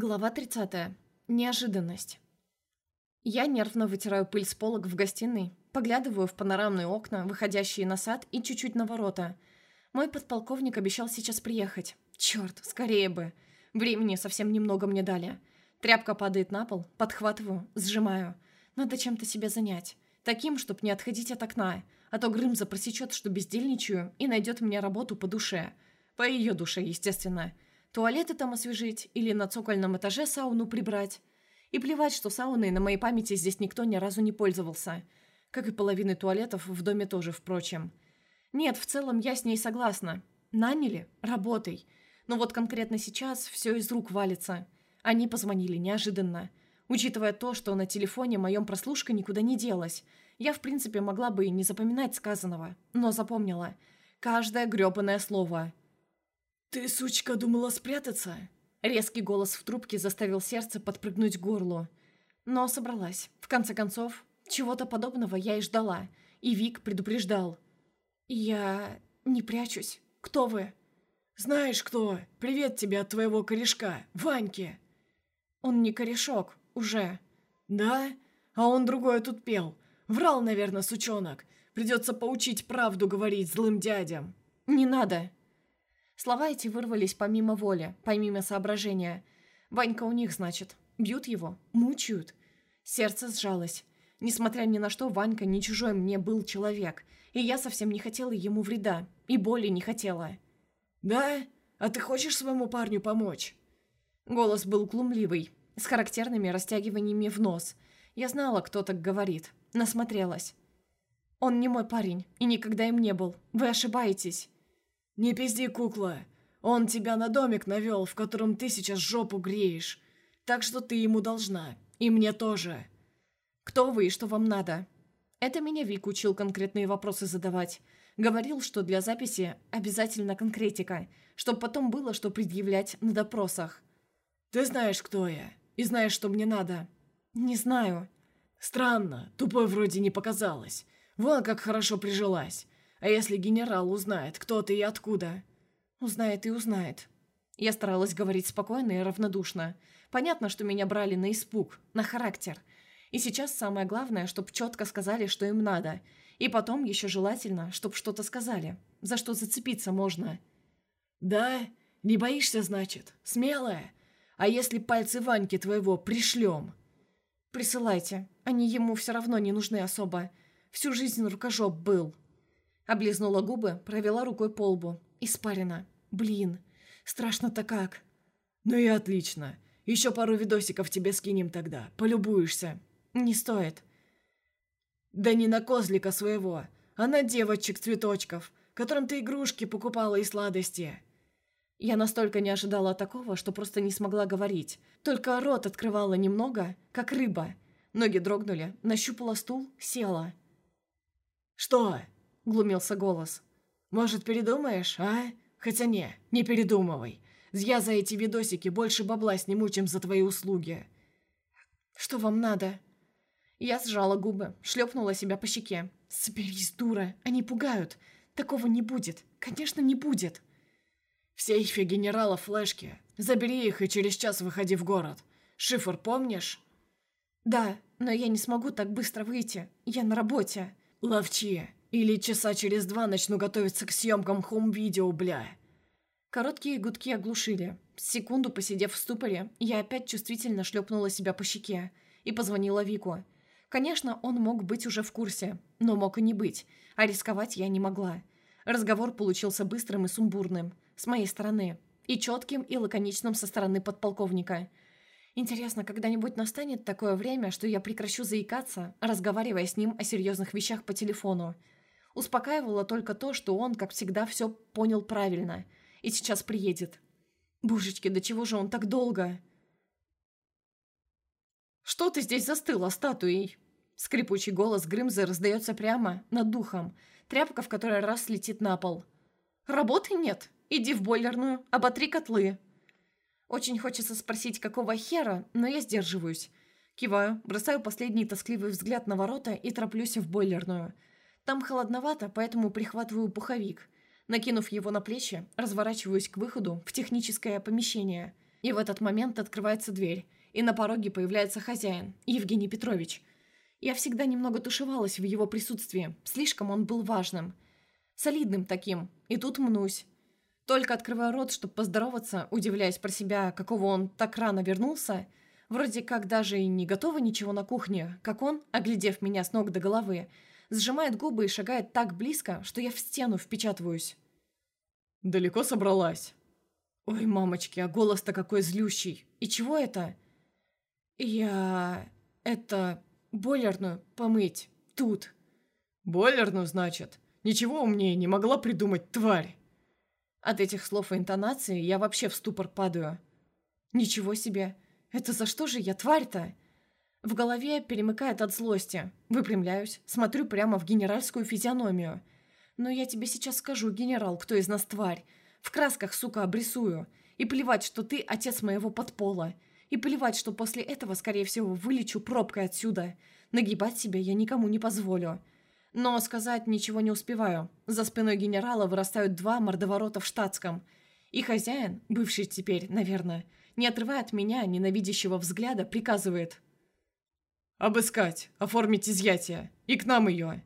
Глава 30. Неожиданность. Я нервно вытираю пыль с полок в гостиной, поглядываю в панорамные окна, выходящие на сад и чуть-чуть на ворота. Мой подполковник обещал сейчас приехать. Черт, скорее бы. Времени совсем немного мне дали. Тряпка падает на пол, подхватываю, сжимаю. Надо чем-то себя занять. Таким, чтобы не отходить от окна, а то Грымза просечет, что бездельничаю, и найдет мне работу по душе. По ее душе, естественно. Туалеты там освежить или на цокольном этаже сауну прибрать. И плевать, что сауной на моей памяти здесь никто ни разу не пользовался. Как и половины туалетов в доме тоже, впрочем. Нет, в целом я с ней согласна. Наняли? Работай. Но вот конкретно сейчас все из рук валится. Они позвонили неожиданно. Учитывая то, что на телефоне моем прослушка никуда не делась, я, в принципе, могла бы и не запоминать сказанного. Но запомнила. Каждое грёбаное слово. «Ты, сучка, думала спрятаться?» Резкий голос в трубке заставил сердце подпрыгнуть к горлу. Но собралась. В конце концов, чего-то подобного я и ждала. И Вик предупреждал. «Я не прячусь. Кто вы?» «Знаешь кто? Привет тебе от твоего корешка, Ваньки!» «Он не корешок, уже». «Да? А он другое тут пел. Врал, наверное, сучонок. Придется поучить правду говорить злым дядям». «Не надо!» Слова эти вырвались помимо воли, помимо соображения. Ванька у них, значит. Бьют его, мучают. Сердце сжалось. Несмотря ни на что, Ванька не чужой мне был человек, и я совсем не хотела ему вреда, и боли не хотела. «Да? А ты хочешь своему парню помочь?» Голос был глумливый, с характерными растягиваниями в нос. Я знала, кто так говорит. Насмотрелась. «Он не мой парень, и никогда им не был. Вы ошибаетесь». «Не пизди, кукла. Он тебя на домик навел, в котором ты сейчас жопу греешь. Так что ты ему должна. И мне тоже». «Кто вы и что вам надо?» Это меня Вик учил конкретные вопросы задавать. Говорил, что для записи обязательно конкретика, чтобы потом было что предъявлять на допросах. «Ты знаешь, кто я, и знаешь, что мне надо». «Не знаю». «Странно, тупой вроде не показалось. Вон как хорошо прижилась. А если генерал узнает, кто ты и откуда?» «Узнает и узнает». Я старалась говорить спокойно и равнодушно. Понятно, что меня брали на испуг, на характер. И сейчас самое главное, чтобы четко сказали, что им надо. И потом еще желательно, чтобы что-то сказали. За что зацепиться можно. «Да? Не боишься, значит? Смелая? А если пальцы Ваньки твоего пришлем?» «Присылайте. Они ему все равно не нужны особо. Всю жизнь рукожоп был». Облизнула губы, провела рукой по лбу. Испарина. Блин. Страшно-то как. Ну и отлично. Еще пару видосиков тебе скинем тогда. Полюбуешься. Не стоит. Да не на козлика своего, а на девочек-цветочков, которым ты игрушки покупала и сладости. Я настолько не ожидала такого, что просто не смогла говорить. Только рот открывала немного, как рыба. Ноги дрогнули, нащупала стул, села. «Что?» Глумился голос. «Может, передумаешь, а? Хотя не, не передумывай. Я за эти видосики больше бабла сниму, чем за твои услуги». «Что вам надо?» Я сжала губы, шлепнула себя по щеке. «Соберись, дура, они пугают. Такого не будет. Конечно, не будет». «В сейфе генерала флешки. Забери их и через час выходи в город. Шифр помнишь?» «Да, но я не смогу так быстро выйти. Я на работе». «Ловчи. Или часа через два начну готовиться к съемкам хом-видео, бля. Короткие гудки оглушили. Секунду посидев в ступоре, я опять чувствительно шлепнула себя по щеке и позвонила Вику. Конечно, он мог быть уже в курсе, но мог и не быть, а рисковать я не могла. Разговор получился быстрым и сумбурным, с моей стороны, и четким и лаконичным со стороны подполковника. Интересно, когда-нибудь настанет такое время, что я прекращу заикаться, разговаривая с ним о серьезных вещах по телефону. Успокаивало только то, что он, как всегда, все понял правильно. И сейчас приедет. Божечки, до чего же он так долго? «Что ты здесь застыла, статуей?» Скрипучий голос Грымзы раздается прямо над духом. Тряпка в которой раз летит на пол. «Работы нет. Иди в бойлерную, оботри котлы». Очень хочется спросить, какого хера, но я сдерживаюсь. Киваю, бросаю последний тоскливый взгляд на ворота и тороплюсь в бойлерную – там холодновато, поэтому прихватываю пуховик. Накинув его на плечи, разворачиваюсь к выходу в техническое помещение. И в этот момент открывается дверь, и на пороге появляется хозяин, Евгений Петрович. Я всегда немного тушевалась в его присутствии, слишком он был важным. Солидным таким, и тут мнусь. Только открываю рот, чтобы поздороваться, удивляясь про себя, какого он так рано вернулся, вроде как даже и не готова ничего на кухне, как он, оглядев меня с ног до головы, сжимает губы и шагает так близко, что я в стену впечатываюсь. «Далеко собралась?» «Ой, мамочки, а голос-то какой злющий! И чего это?» «Я... это... бойлерную помыть. Тут». «Бойлерную, значит? Ничего умнее не могла придумать, тварь!» От этих слов и интонации я вообще в ступор падаю. «Ничего себе! Это за что же я тварь-то?» В голове перемыкает от злости. Выпрямляюсь, смотрю прямо в генеральскую физиономию. «Но я тебе сейчас скажу, генерал, кто из нас тварь. В красках, сука, обрисую. И плевать, что ты отец моего подпола. И плевать, что после этого, скорее всего, вылечу пробкой отсюда. Нагибать себя я никому не позволю. Но сказать ничего не успеваю. За спиной генерала вырастают два мордоворота в штатском. И хозяин, бывший теперь, наверное, не отрывая от меня ненавидящего взгляда, приказывает. «Обыскать, оформить изъятие. И к нам ее!»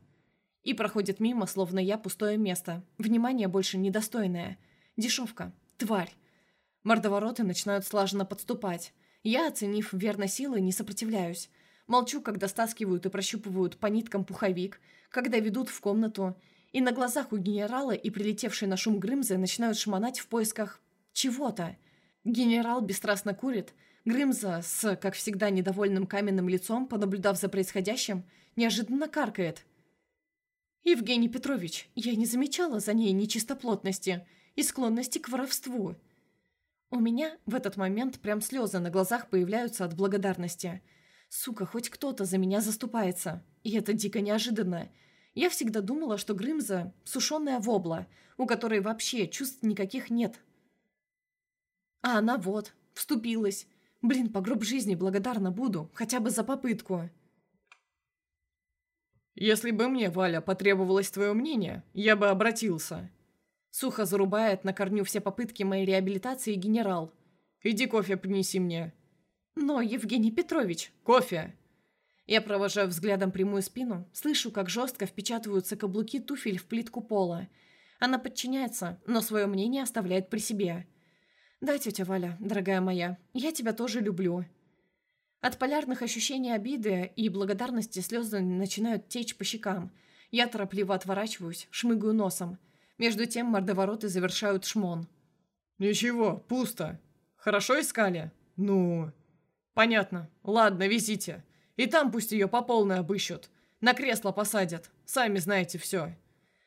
И проходит мимо, словно я пустое место. Внимание больше недостойное. Дешевка. Тварь. Мордовороты начинают слаженно подступать. Я, оценив верно силы, не сопротивляюсь. Молчу, когда стаскивают и прощупывают по ниткам пуховик, когда ведут в комнату. И на глазах у генерала и прилетевшей на шум Грымзы начинают шмонать в поисках чего-то. Генерал бесстрастно курит. Грымза с, как всегда, недовольным каменным лицом, понаблюдав за происходящим, неожиданно каркает. «Евгений Петрович, я не замечала за ней нечистоплотности и склонности к воровству». У меня в этот момент прям слезы на глазах появляются от благодарности. Сука, хоть кто-то за меня заступается. И это дико неожиданно. Я всегда думала, что Грымза – сушеная вобла, у которой вообще чувств никаких нет. А она вот, вступилась. Блин, по гроб жизни благодарна буду, хотя бы за попытку. «Если бы мне, Валя, потребовалось твое мнение, я бы обратился». Сухо зарубает на корню все попытки моей реабилитации генерал. «Иди кофе принеси мне». «Но, Евгений Петрович...» «Кофе!» Я провожаю взглядом прямую спину, слышу, как жестко впечатываются каблуки туфель в плитку пола. Она подчиняется, но свое мнение оставляет при себе. «Да, тетя Валя, дорогая моя, я тебя тоже люблю». От полярных ощущений обиды и благодарности слезы начинают течь по щекам. Я торопливо отворачиваюсь, шмыгаю носом – между тем мордовороты завершают шмон. «Ничего, пусто. Хорошо искали? Ну...» «Понятно. Ладно, везите. И там пусть ее по полной обыщут. На кресло посадят. Сами знаете все».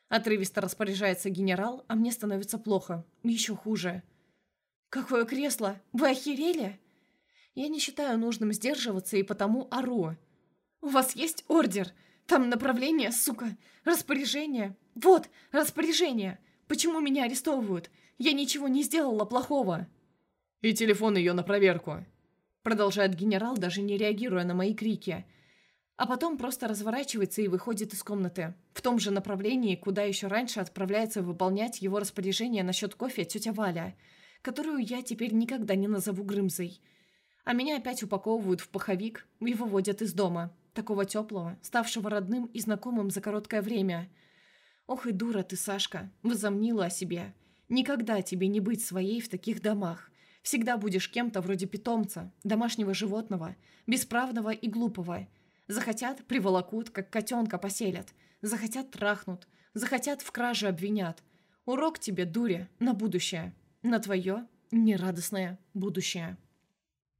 Отрывисто распоряжается генерал, а мне становится плохо. Еще хуже. «Какое кресло? Вы охерели?» Я не считаю нужным сдерживаться и потому ору. «У вас есть ордер? Там направление, сука, распоряжение. Вот, распоряжение. Почему меня арестовывают? Я ничего не сделала плохого. И телефон ее на проверку. Продолжает генерал, даже не реагируя на мои крики. А потом просто разворачивается и выходит из комнаты. В том же направлении, куда еще раньше отправляется выполнять его распоряжение насчет кофе тетя Валя, которую я теперь никогда не назову Грымзой. А меня опять упаковывают в пуховик и выводят из дома такого теплого, ставшего родным и знакомым за короткое время. Ох и дура ты, Сашка, возомнила о себе. Никогда тебе не быть своей в таких домах. Всегда будешь кем-то вроде питомца, домашнего животного, бесправного и глупого. Захотят – приволокут, как котенка поселят. Захотят – трахнут. Захотят – в краже обвинят. Урок тебе, дуре, на будущее. На твое нерадостное будущее.